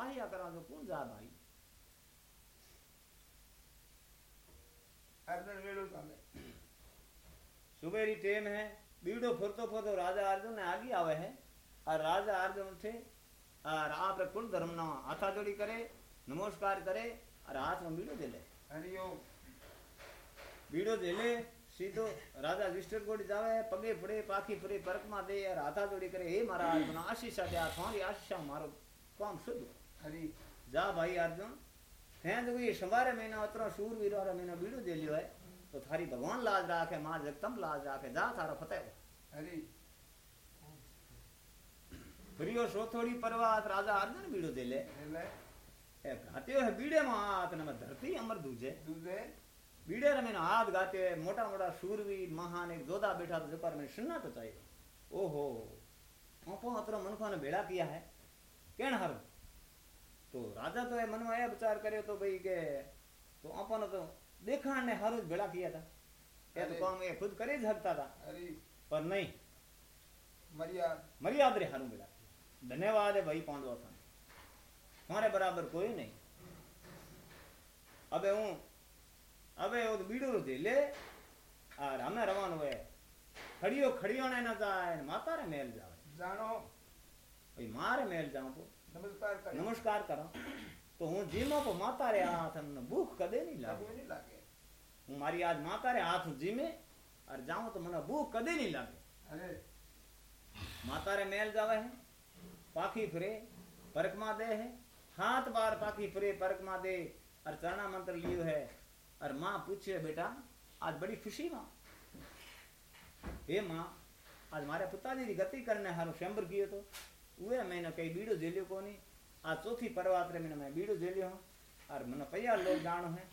Lahia करा जो कौन जा भाई अर्जुन वेड़ो चाले सुबेरी टेम है बीड़ो फुरतो फुरतो राजा अर्जुन ने आगे आवे है। और राजा अर्जुन उठे और आप कुल धर्म ना हाथा जोड़ी करे नमस्कार करे और हाथ में बीड़ो दे ले हरिओम बीड़ो दे ले सीधो राजा विष्णु कोड़ी जावे पगे पड़े पाखी पड़े परकमा दे और हाथा जोड़ी करे। हे महाराज बना आशीषा दे आशीषा मारो। काम शुद्ध हरि जा भाई अर्जुन। हैं जो ये सवारे महीना उतरो शूरवीर वाला महीना बीड़ो दे लियो है। तो थारी भगवान लाज राखे माँ जगदम्ब लाज राखे। जा थारा फतेह। हो। हरि प्रियो सो थोड़ी परवात राजा अर्जुन बीड़ो दे ले। ए घात्यो है बीड़े में हाथ ने धरती अमर दूजे। दूधे बीड़े रे मैंने हाथ गाते है मोटा मोटा शूरवीर महान एक जोधा बैठा तो जपर में सुनना तो चाहिए ओहो। आपो अतरो मनखा ने भेड़ा किया है। केन हर? तो राजा तो है मन में आया विचार करे तो भाई के तो अपन तो देखा ने हर भेड़ा किया था ये तो। काम ये खुद करे झगता था पर नहीं मरिया मर्याद रे हारू मिला धन्यवाद है भाई पांडवा था तुम्हारे बराबर कोई नहीं अबे हूँ अबे वो तो बीड़ो दे ले और हमें रवान हुए खड़ियो खड़ियो ने न जाए माता रे मेल जावे जानो नमस्कार करो। तो हूँ जीमा को माता रे हाथ हमने भूख कदे नहीं लागू लागे। नहीं लागे। हूँ मारी आज माता रे हाथ जीमे और जाऊँ तो मने भूख कदे नहीं लागे। अरे। माता रे मेल जावे है पाखी फिरे परकमा दे है। हाथ बार पाखी फिरे परकमा दे और चरणा मंत्र लियो है। और माँ पूछे बेटा आज बड़ी खुशी माँ। हे माँ आज मारे पिताजी की गति करने हारो शंबर किए तो। कई बीड़ो झेलियो आ चौथी बीड़ो झेलियो और लोग जानो है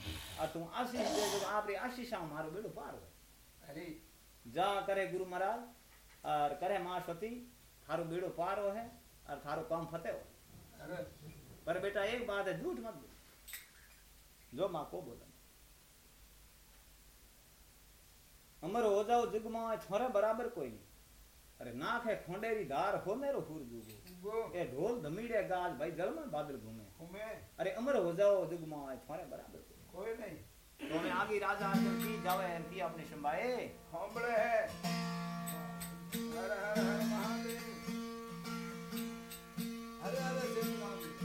आशीष दे आशीषा मारो बेड़ो पार हो अरे जा करे गुरु महाराज और करे सती थारो बेड़ो पार हो है और थारो काम फते हो पर बेटा एक बात है झूठ मत बोल जो माँ को अमर हो जाओ जुग छोरा बराबर कोई नहीं अरे नाक है खोंडेरी धार हो मेरो हुर जुगो ए ढोल धमीड़े गाज भाई जल में बादल घूमे। घूमे। अरे अमर हो जाओ जुग माँ छोरे बराबर कोई नहीं। तो मैं आगे राजा अर्जुन की जावे एम पी अपने शंबाए होंबड़े है। हर हर हर महादेव। हरे हरे देव महादेव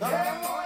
Yeah, boy.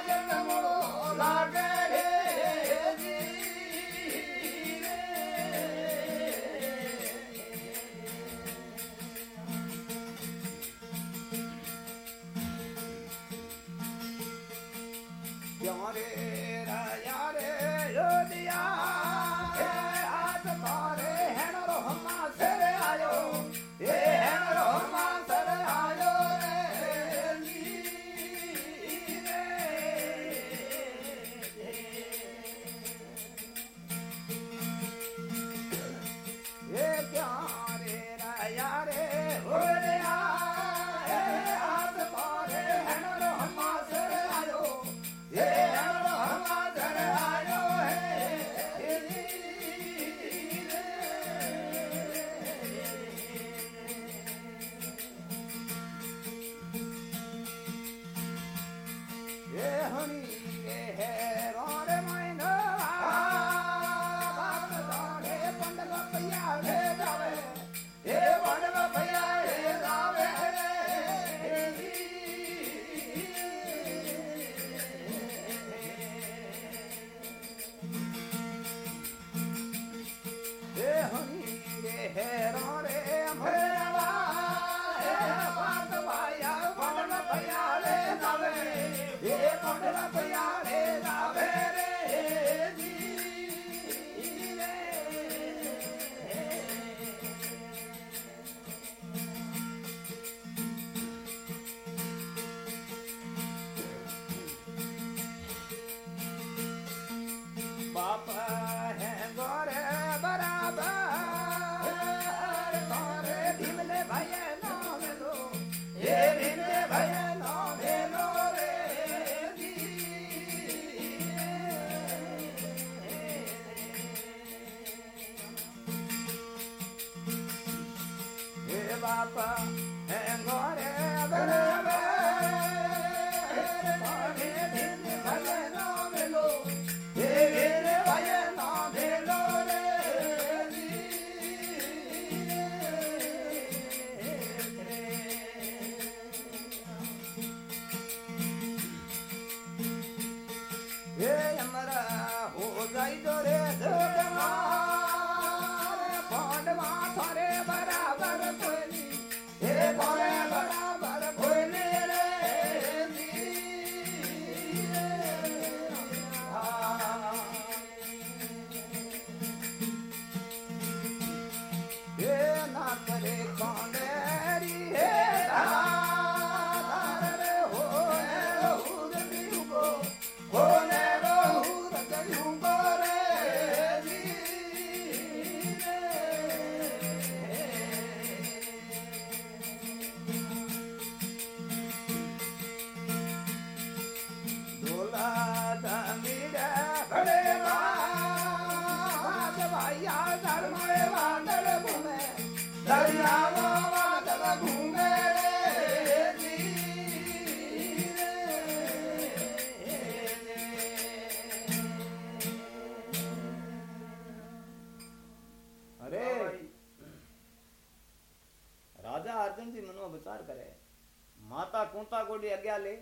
डाले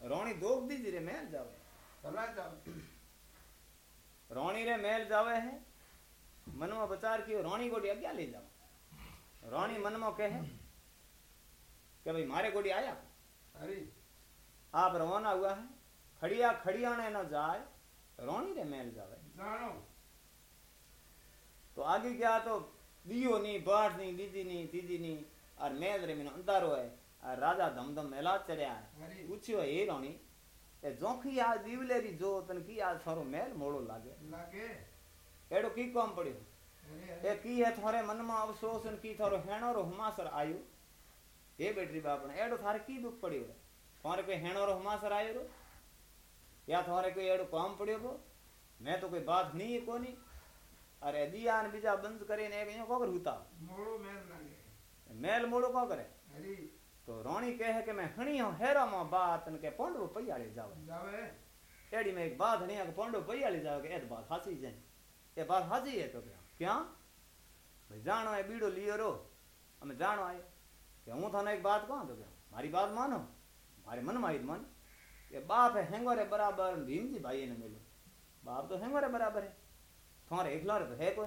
रोणी दोग दीज रे मेल जावे। रोणी रे मेल जावे है मनमा बचार कियो रोणी गोड़ी अग्या ले जाओ। रोणी मनमा कहे के भाई मारे गोड़ी आया। अरे। आप रवाना हुआ है खड़िया खड़िया ने ना जाए रोणी रे मेल जावे। जानो। तो आगे क्या तो दियो नहीं बाढ़ नहीं दीदी नहीं तीजी नहीं और मेल रे मैंने अंधारो है। राजा धमधम मेला चढ़या पूछियो हे रानी ए जोखी आ जीवलेरी जो तन की आ सरो मेल मोड़ो लागे? लागे। एडो की काम पड़ियो ए की है थारे मन में अफसोस न की थारो हेणो रो हमासर आयो? हे बेटरी बाप ने एडो थारे की दुख पड़ियो थारे कोई हेणो रो हमासर आयो रो? या थारे कोई एडो काम पड़ियो को मैं तो कोई बात नहीं कोनी। अरे दिया ने बीजा बंद करे ने एक यो को करूता मोड़ो मेल लागे। मेल मोड़ो को करे? तो रोणी कहे कि मैं हणी हूँ हेरा माँ बात ने के पोंडो पैयाले जावे। જાવે एड़ी में एक बात नहीं है कि पोंडो पैयाले जावे के ए तो बात साची है ये बात साची है तो क्या? क्या? भाई जानो है बीड़ो लियो रो। हमें जानो आए। कि हूँ थाने एक बात कहूँ तो क्या? मारी बात मानो। मारे मन मारी मन। कि बाप है हेंगोरे बराबर भीम जी भाई ने मिलो। बाप तो हेंगोरे बराबर है। तुम्हारे एकला रे है कोई।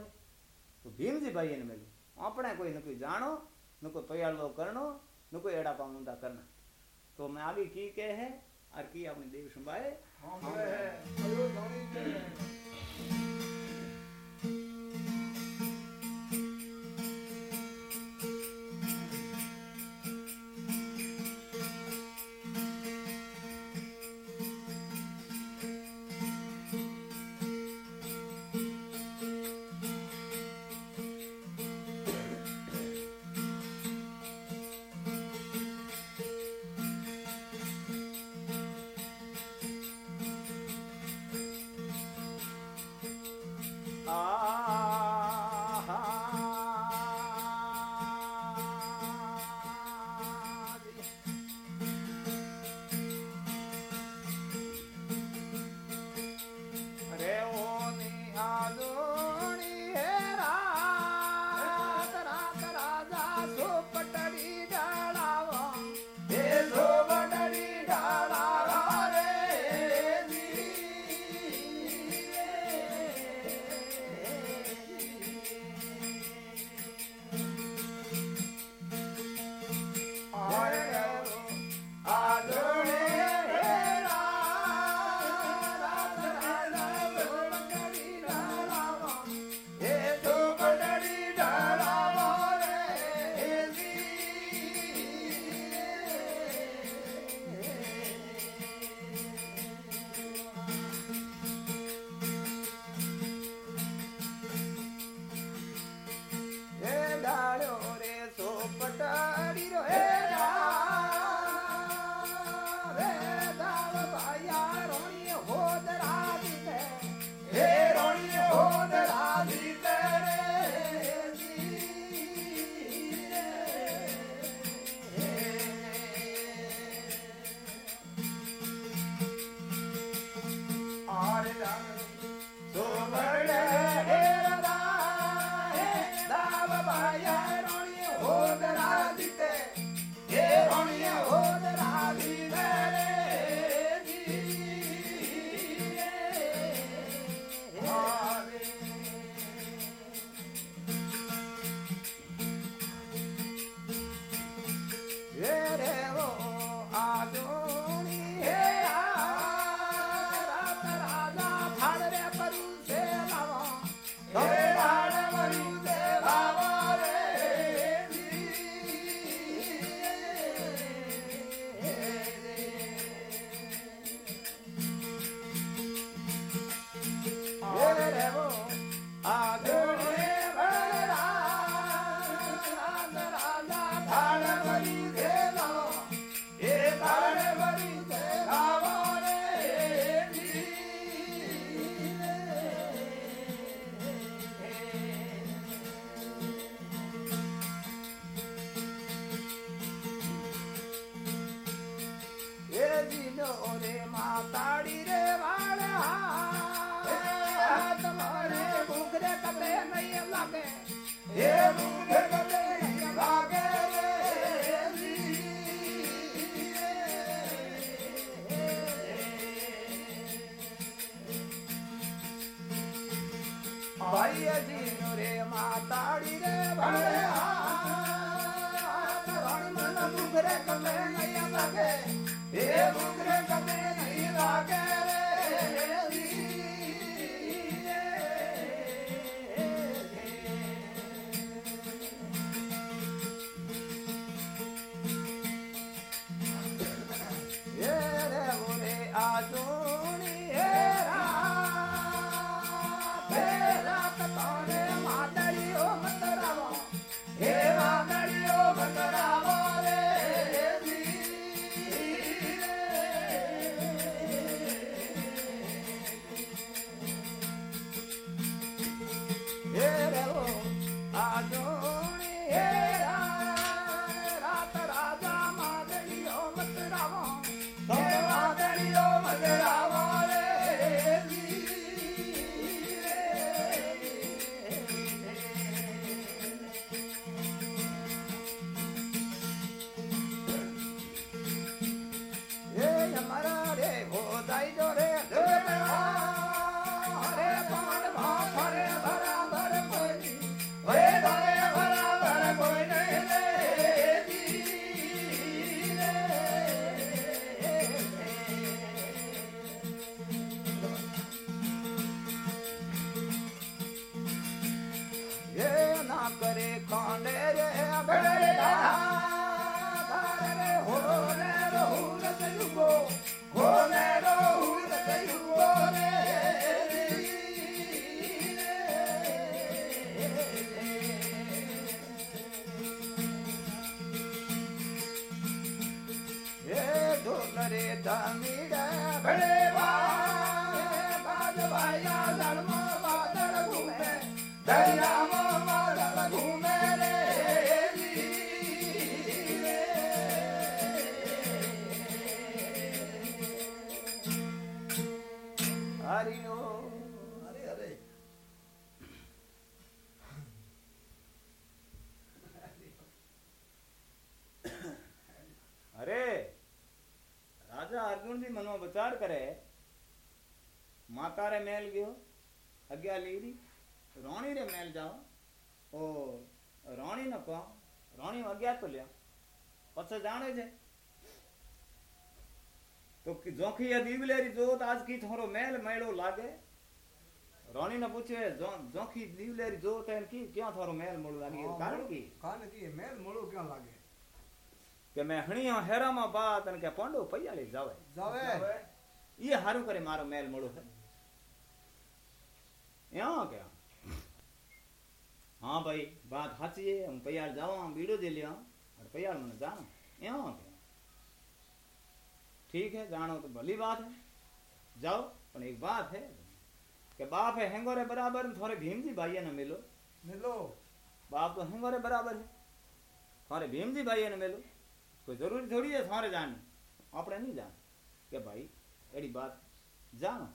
तो भीम जी भाई ने मिलो। अपने कोई न कोई जानो एड़ा पयालो करनो। तो मैं आगे की के है? और की अपने देव संभाए भाई जी रे माताड़ी रे भले रानी मन मुखरे कमे नहीं लागे। हे જોખી એ દીવલેરી જોત આજ કી થોરો મેલ મેળો લાગે રાણી ને પૂછે જો- જોખી દીવલેરી જોત એમ કી ક્યાં થોરો મેલ મળો લાગે એનું કારણ કી કાન કી મેલ મળો ક્યાં લાગે કે મેં હણીયો હેરામાં બાત અને કે પાંડુ પૈયાલી જાવે જાવે ये हारू करे मारो मेल मोड़ो है यहाँ क्या हाँ भाई बात साची है हम पयार जाओ हम बीड़ो दे लिया और पयार मैंने जानो यहाँ क्या ठीक है जानो तो भली बात है। जाओ पर एक बात है। कि बाप है हेंगोरे बराबर थोड़े भीम जी भाई ना मिलो। मिलो। बाप तो हेंगोरे बराबर है। थोड़े भीम जी भाई ने मिलो। कोई ज़रूरी थोड़ी है थोड़े जाने। अपने नहीं जान। के भाई एड़ी बात जानो।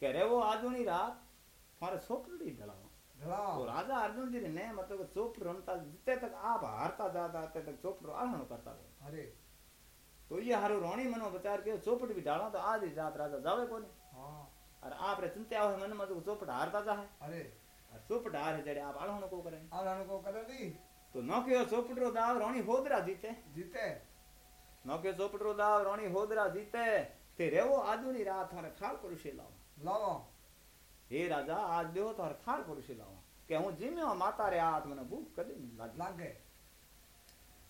कह रहे वो आजोनी रात थोड़े सोपड़ी ढलाओ तो राजा अर्जुन जी ने मतलब चोपड़ जितने तक आप हारता जाता तक चोपड़ो आहरण करता अरे। तो ये हारो रोणी मनो विचार के चौपट भी डालो तो आज रात राजा जावे कोनी आप रे चिंता आवे मन में चौपट हारता जा है अरे चौपट हार जड़े आप आलहण को करें आलहण को करे दी तो नोकियो चौपट रो दाव रोणी होदरा जीते जीते नोकियो चौपट रो दाव रोणी होदरा जीते ते रेवो आदुनी रात थारे खाल पुरुषे लाओ लाओ हे राजा आज देहो थारे खाल पुरुषे लाओ के हूँ जिम्यो माता रे आत्मने भूख कदी लागे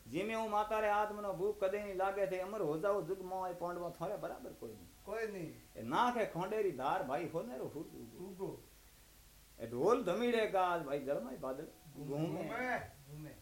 जिमे हूँ माता रे आत्मनो भूख कदे नहीं लागे थे अमर हो जाओ जुग मोए पांडवा थारे बराबर कोई नहीं कोई नहीं नाक है खोंडेरी धार भाई होने रो हुर ढोल धमीड़े गाज भाई जलमाई बादल घूमे घूमे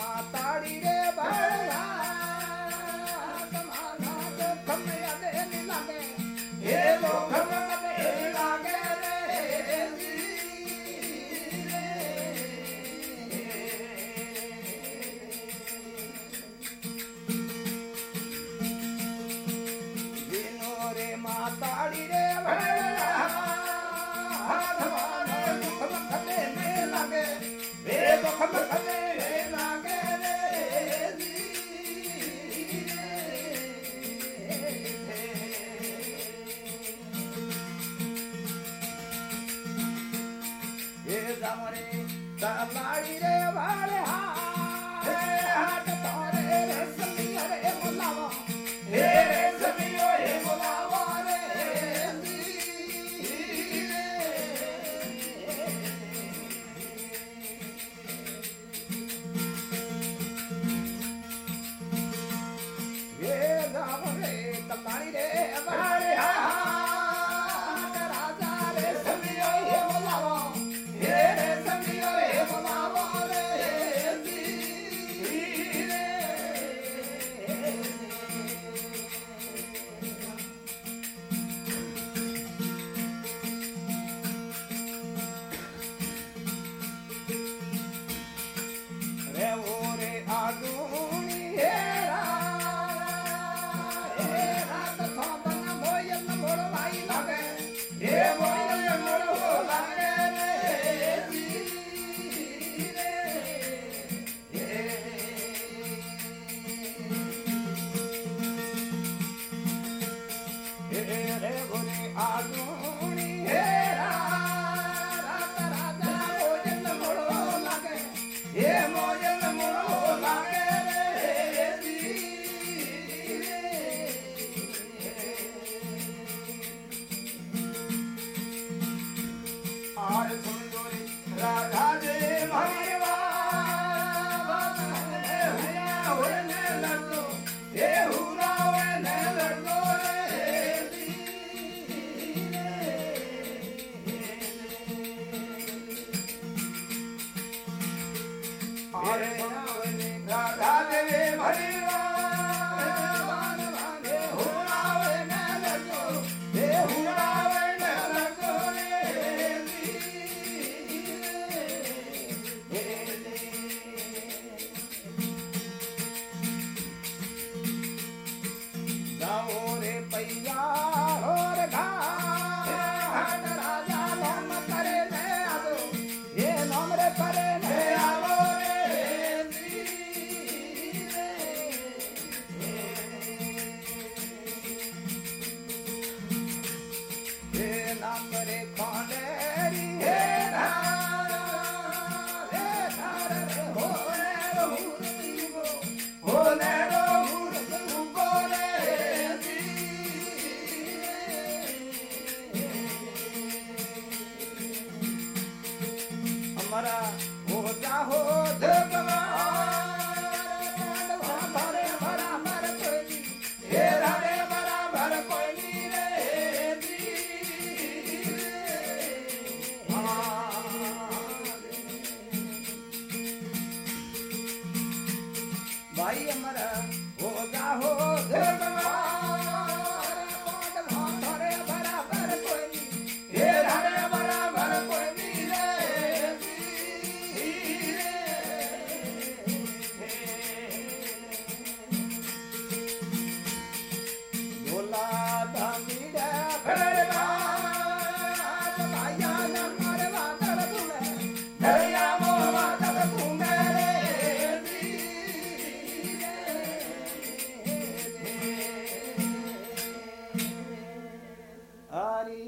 रे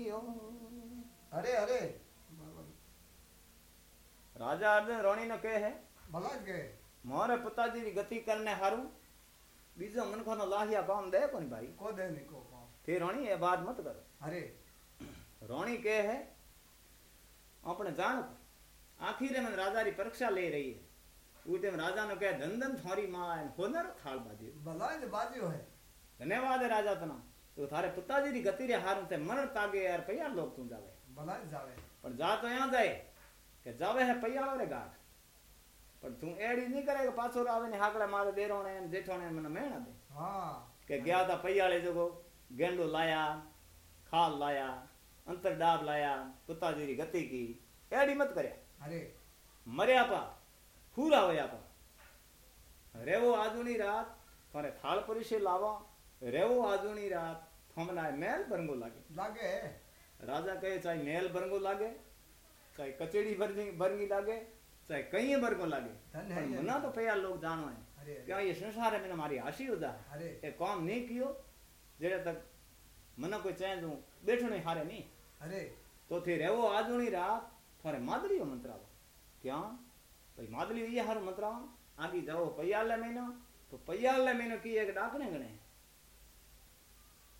हरि ओम अरे अरे राजा अर्जुन रोणी નો કહે હે ભલા જ ગયે મોરે પિતાજી ની ગતિ કરને હારું બીજો મનખો નો લાહિયા કામ દે કોની ભાઈ को दे निको पाओ फिर रोणी ये बात मत करो अरे रोणी के है अपने जान आखिर में राजा री परीक्षा ले रही है उते में राजा ने कहे धन धन थारी मां है होनर थाल बाजी भला જ बाजियो है धन्यवाद है राजा तना तो थारे पिताजी की गति रे हार ते मरण तागे यार पैया लोग तू जावे। भला जावे। पर जा तो यहाँ जाए के जावे है पैया रे गाठ। पर तू एड़ी नहीं करे के पाछो आवे ने हाकड़ा मारे देरोने ने जेठोने मने मेणा दे। हाँ। के गया था पैया ले जगो गेंडो लाया खाल लाया अंतर डाब लाया पिताजी की गति की। एड़ी मत करे। अरे। मरया पा फूरा होया पा रे वो आजुनी रात थारे थाल परिसे लावा। रेवो आजुनी रात थमना मेल बरंगो लागे लागे राजा कहे चाहे मेल बरंगो लागे चाहे कचेड़ी बरंगी लागे चाहे कहीं बरंगो लागे मना तो पया लोग जानो है क्या ये संसार में हमारी हासी आशी अरे ये काम नहीं कियो जेड़े तक मना कोई चाहे दूँ बैठने हारे नहीं अरे तो थे रेवो आजुनी रात थारे मादली हो मंत्रा क्या भाई मादली ये हर मंत्रा आगे जाओ पयाले महीना तो पयाले महीना की एक डाकने गणे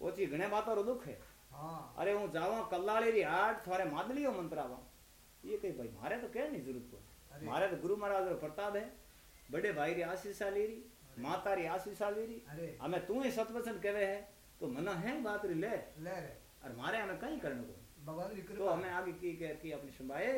ओची घणे बातों रो दुख है हाँ અરે હું જાવા કલ્લાળેરી હાટ થોરે માદલીઓ મંત્રાવા ये कही भाई मारे तो कहने की जरूरत कोई अरे। मारे तो गुरु महाराज रो प्रताप है बड़े भाई री आशीषा लेरी माता री आशीषा लेरी अरे हमें तू ही सतवचन कहे है तो मना है बात री ले ले रे और मारे हमें कहीं करने को भगवान की तो कृपा हमें आगे की कह की अपनी सुनवाए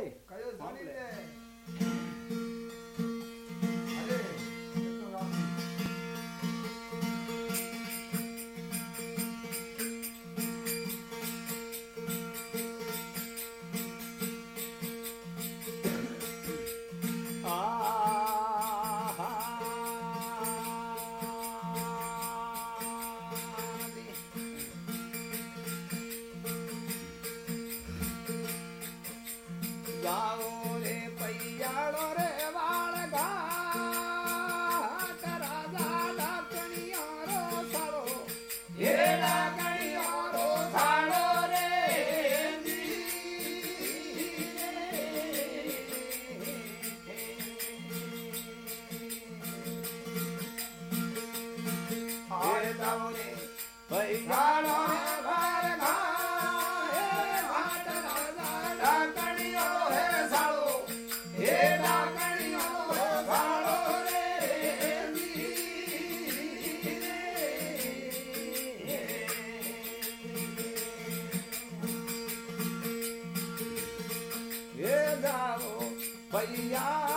Yeah.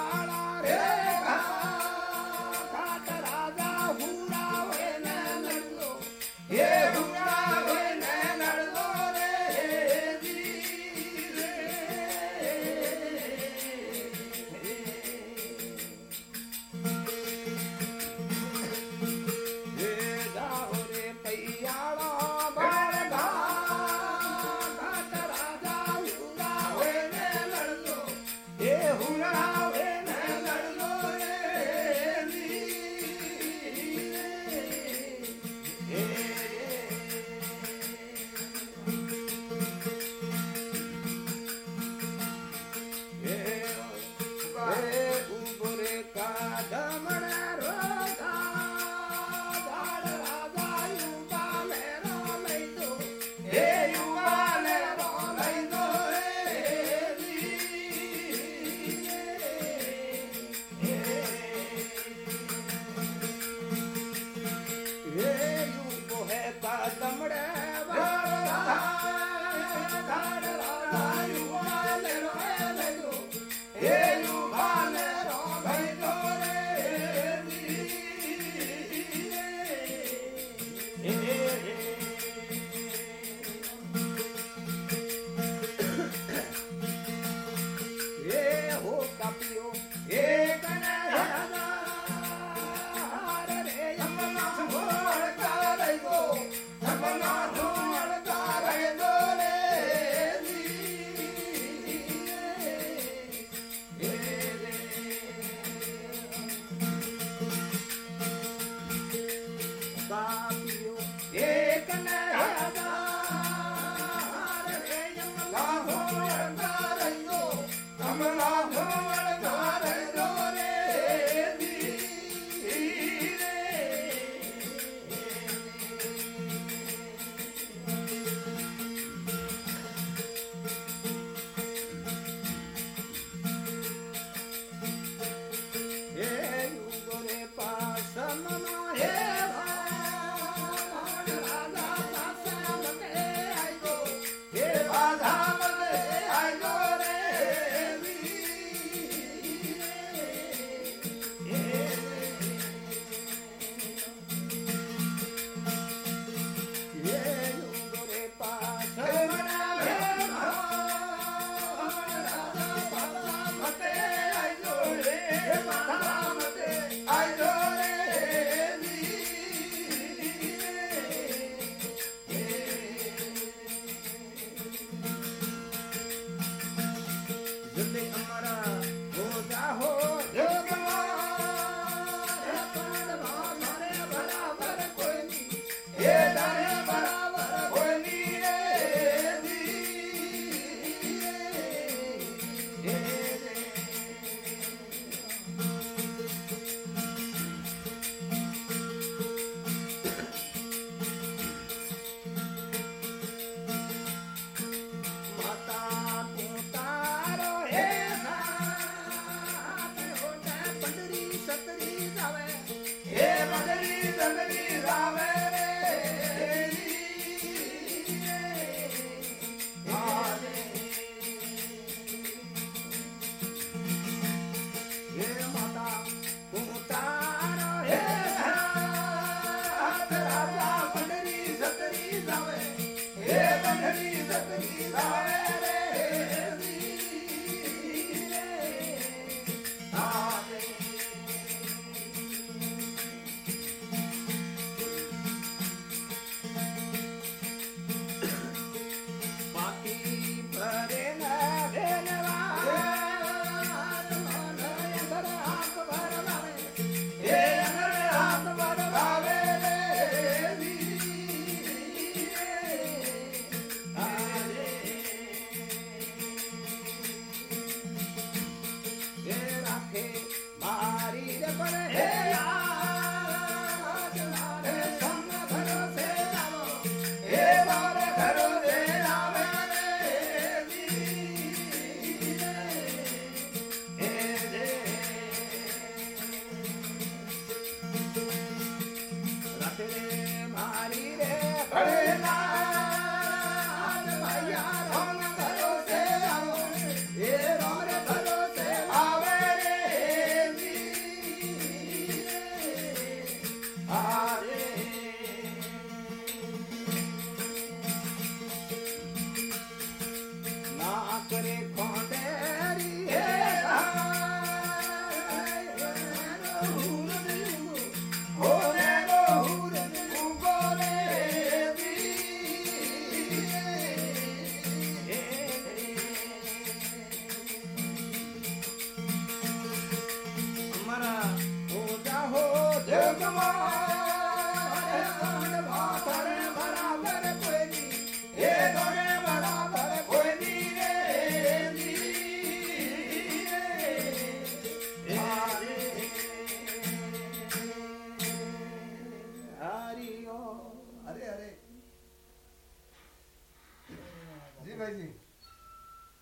जी।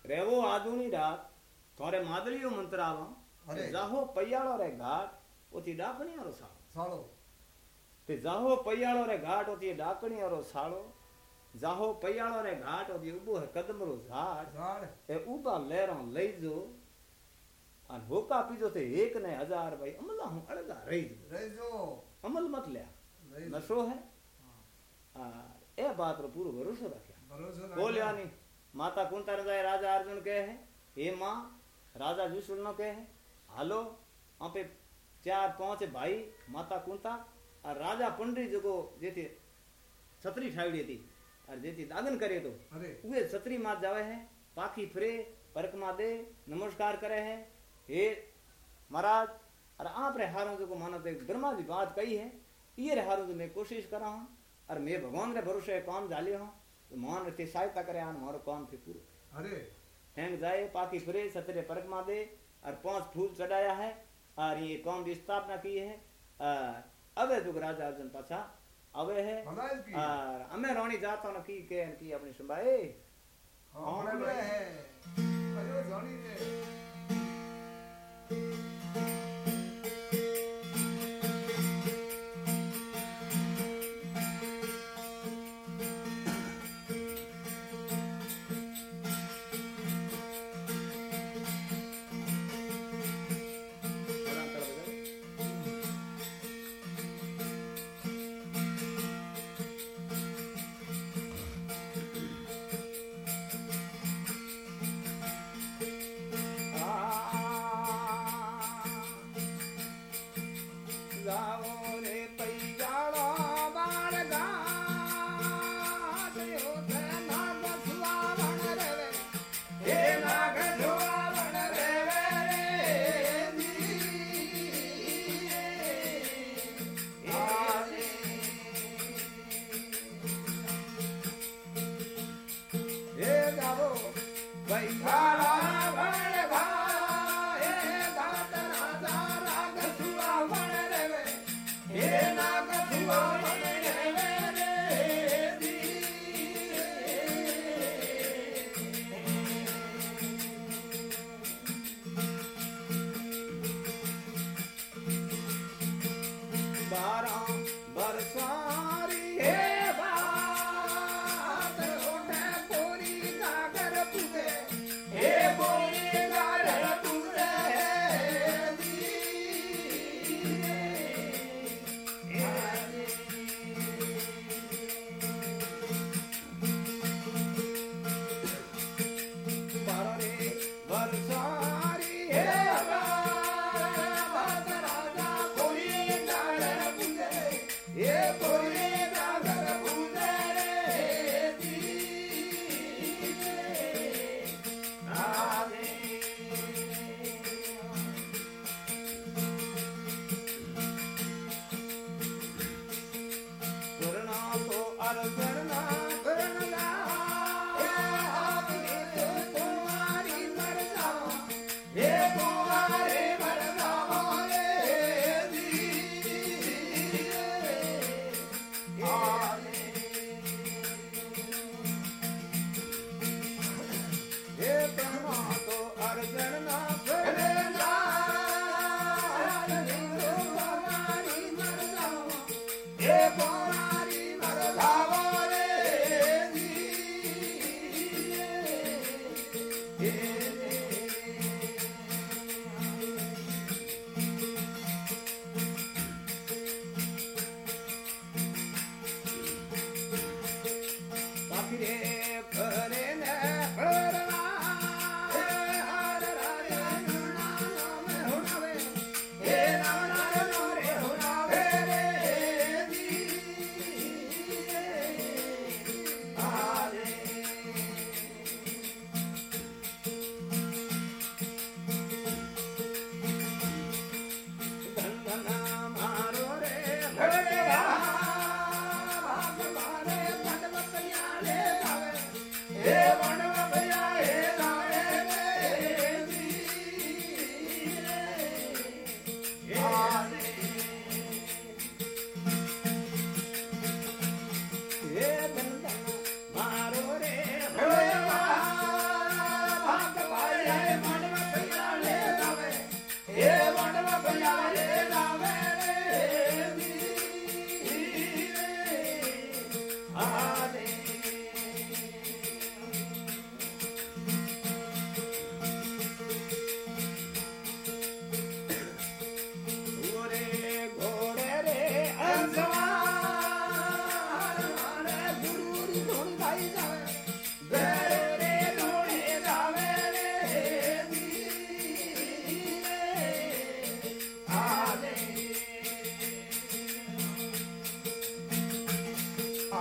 रेवो आधुनी रात थोरे मादलियो मंत्र आवा जाहो पयाड़ो रे घाट ओती डाकणी आरो सालो सालो ते जाहो पयाड़ो रे घाट ओती डाकणी आरो सालो जाहो पयाड़ो रे घाट ओती उबो है कदम रो झाड़। झाड़। ए उबा लेरो लई जो अन होका पीजो ते एक ने हज़ार भाई अमला हूँ अड़गा रही जो। रही जो। अमल मत लिया। नशो है? हाँ। आ ए बात रो पूरो भरोसा रखया। भरोसा बोलिया नहीं माता कुंता राजा राजा अर्जुन कहे है हे माँ राजा માં कहे है हलो હે હાલો આપે ચાર પાંચ ભાઈ માતા કુંતા આ રાજા પંડરી જગો જેથી छतरी ઠાવડી थी और जेती दागन करे तो वे छतरी मात जावे है पाखी फिरे परक मा दे नमस्कार करे है हे महाराज और आप रे हारों जो को मानो तो ब्रह्मा जी बात कही है ये रे हारों जो मैं कोशिश करा हूँ और मैं भगवान रे भरोसे काम जाले हूँ तो मान रे सहायता करे आन मारो काम थे पूरो। अरे। हैंग जाए पाकी फिरे सतरे परमा दे और पाँच फूल चढ़ाया है और ये काम की स्थापना की है और अवे जो राजा अर्जुन पाछा अवे है और हमें रानी जाता न की के की अपनी सुनवाए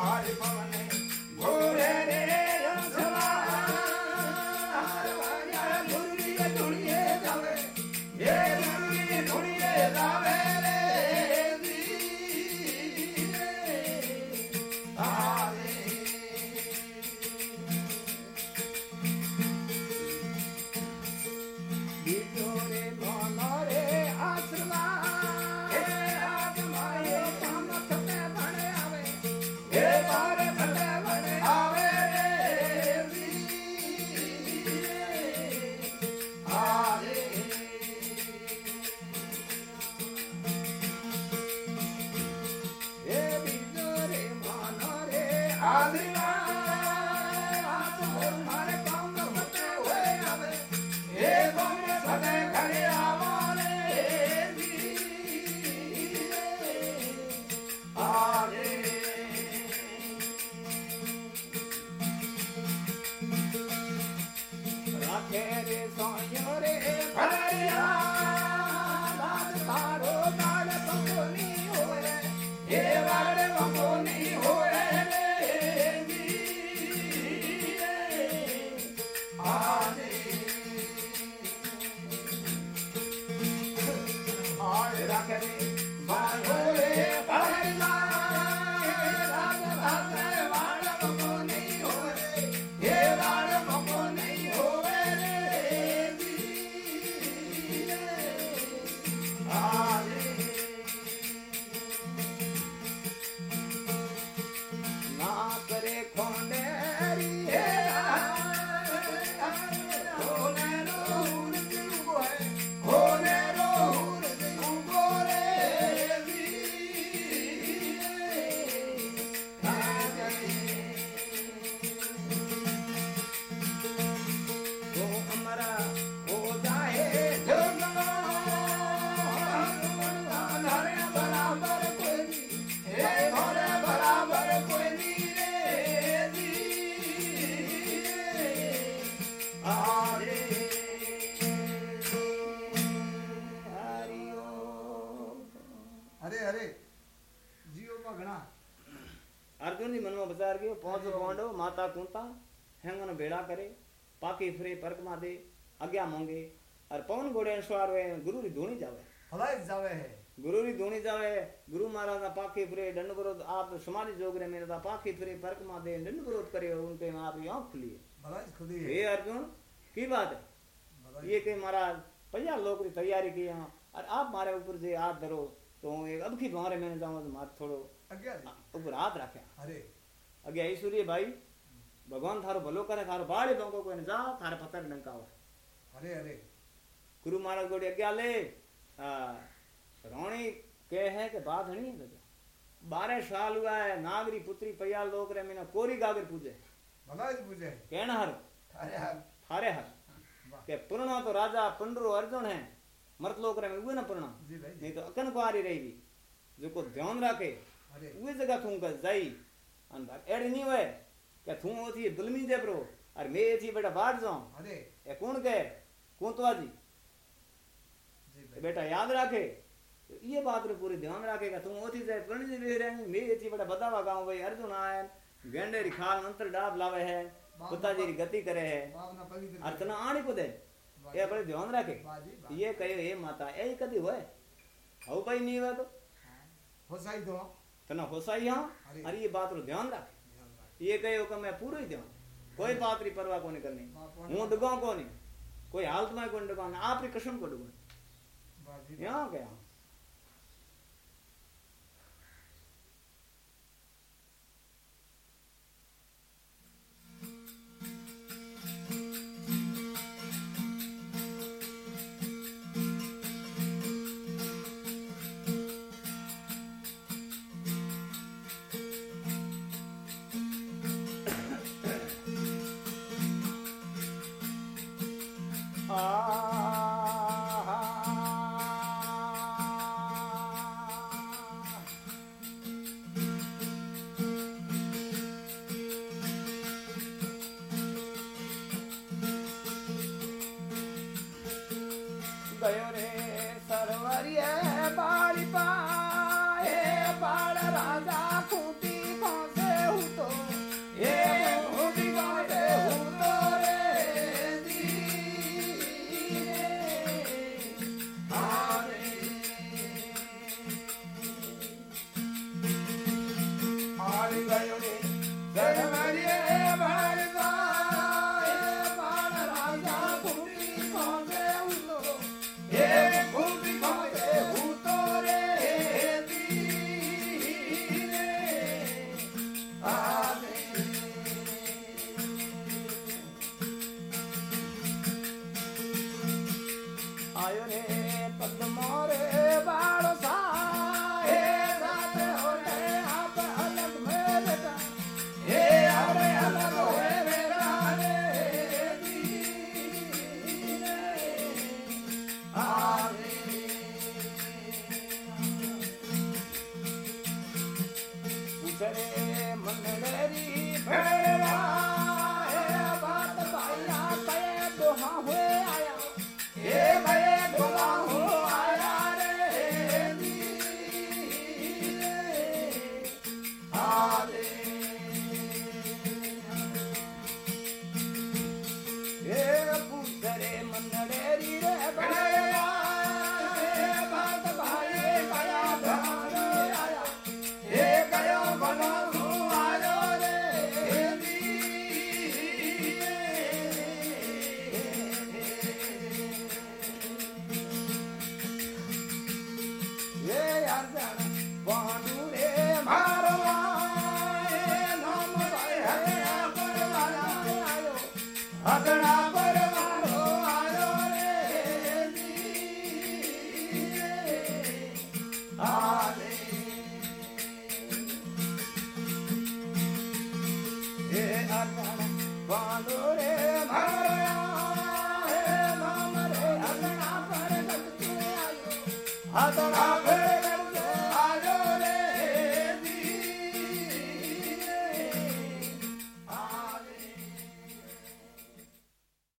Hari Pavan के फिरे परक मादे आज्ञा मांगे और पवन घोड़े सवार वे गुरु री धूणी जावे हलाय जावे है गुरु री धूणी जावे गुरु महाराज ना पाके फिरे दंड विरोध आप समाधि जोग रे मेरे पाके फिरे परक मादे दंड विरोध करे उनके आप यो खुली है महाराज खुली है हे अर्जुन की बात है ये के महाराज पया लोग री तैयारी की यहाँ और आप मारे ऊपर जे हाथ धरो तो एक अब की बारे में जाऊँ तो मार थोड़ो ऊपर हाथ रखे अरे अगे ईश्वरी भाई भगवान थारो भलो करे थारो बाड़ी बंको कोई जा थारे पत्थर डंका हो અરે અરે गुरु महाराज गोड़ी अग्या ले आ, रोणी के है कि बात हणी है बारह साल हुआ है नागरी पुत्री पया लोग रे मैंने कोरी गागर पूजे ભલાઈ જ પૂછે कहना हर અરે હા थारे हर વાહ के पुरणो तो राजा पंडरो अर्जुन है मर्त लोग रे में उहे न पुरणा જી ભાઈ नहीं तो अकन कुआरी रहेगी जो को ध्यान रखे અરે उहे जगह थू कर जाई अन एड़ी नहीं होए કે તું ઓથી દુલમી દે બ્રો અરે મે એથી બેટા બાટ જાઉં અરે એ કોણ કે કોતવાજી જી એ ભાઈ બેટા યાદ રાખે ये बात रे पूरी ध्यान रखेगा तुम ओथी से प्रणित रह रहे मैं एथी बड़ा बतावा गांव भाई अर्जुन आए गेंडे री खाल मंत्र डाब लावे है पिताजी री गति करे है બાવના પવિત્ર अर्चना आणी को दे ये बड़े ध्यान रखे બાજી બા ये कहे हे माता ए कदी होए हव भाई नहीं हुआ तो હોસાઈ દો तना होसाई हां अरे। अरे ये बात रो ध्यान रख ધ્યાન રાખ ये कहे हो मैं पूरा ही ध्यान कोई बात री परवाह कोनी करनी। हूँ डुगा कोनी कोई हालत में कोनी डुगा आप री कसम को डुगा यहाँ क्या?